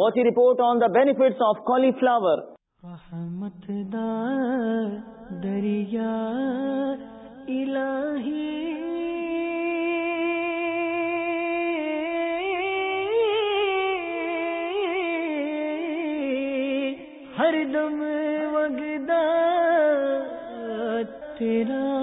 What you report on the benefits of cauliflower? رحمت دا دریا الہی۔ ہر دم وگدا تیرا۔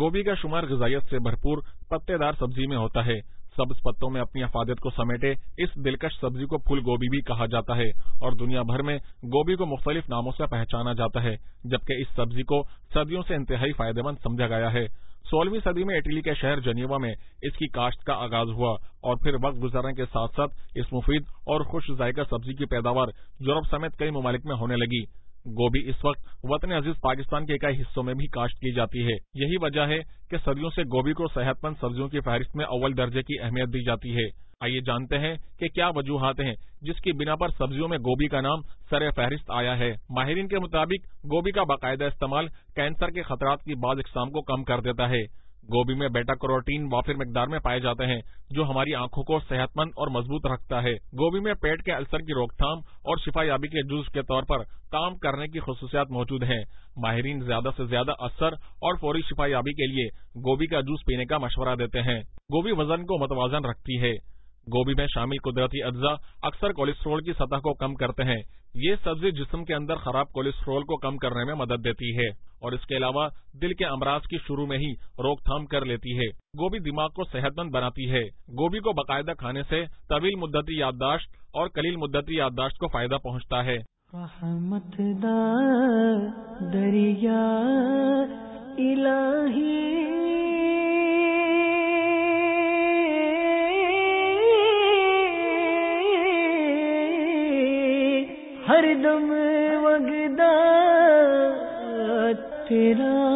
گوبھی کا شمار غذائیت سے بھرپور پتے دار سبزی میں ہوتا ہے۔ سبز پتوں میں اپنی افادیت کو سمیٹے، اس دلکش سبزی کو پھول گوبھی بھی کہا جاتا ہے اور دنیا بھر میں گوبھی کو مختلف ناموں سے پہچانا جاتا ہے، جبکہ اس سبزی کو صدیوں سے انتہائی فائدہ مند سمجھا گیا ہے۔ سولہویں صدی میں اٹلی کے شہر جنیوا میں اس کی کاشت کا آغاز ہوا اور پھر وقت گزرنے کے ساتھ ساتھ اس مفید اور خوش ذائقہ سبزی کی پیداوار یورپ سمیت کئی ممالک میں ہونے لگی۔ گوبھی اس وقت وطن عزیز پاکستان کے کئی حصوں میں بھی کاشت کی جاتی ہے۔ یہی وجہ ہے کہ صدیوں سے گوبھی کو صحت مند سبزیوں کی فہرست میں اول درجے کی اہمیت دی جاتی ہے۔ آئیے جانتے ہیں کہ کیا وجوہات ہیں جس کی بنا پر سبزیوں میں گوبھی کا نام سر فہرست آیا ہے۔ ماہرین کے مطابق گوبھی کا باقاعدہ استعمال کینسر کے خطرات کی بعض اقسام کو کم کر دیتا ہے۔ گوبھی میں بیٹا کروٹین وافر مقدار میں پائے جاتے ہیں، جو ہماری آنکھوں کو صحت مند اور مضبوط رکھتا ہے۔ گوبھی میں پیٹ کے السر کی روک تھام اور شفا یابی کے جوس کے طور پر کام کرنے کی خصوصیات موجود ہیں۔ ماہرین زیادہ سے زیادہ اثر اور فوری شفا یابی کے لیے گوبھی کا جوس پینے کا مشورہ دیتے ہیں۔ گوبھی وزن کو متوازن رکھتی ہے۔ گوبھی میں شامل قدرتی اجزاء اکثر کولیسٹرول کی سطح کو کم کرتے ہیں۔ یہ سبزی جسم کے اندر خراب کولیسٹرول کو کم کرنے میں مدد دیتی ہے اور اس کے علاوہ دل کے امراض کی شروع میں ہی روک تھام کر لیتی ہے۔ گوبھی دماغ کو صحت مند بناتی ہے۔ گوبھی کو باقاعدہ کھانے سے طویل مدتی یادداشت اور کلیل مدتی یادداشت کو فائدہ پہنچتا ہے۔ رحمت دا دریا، الہی ہر دم وگدا تیرا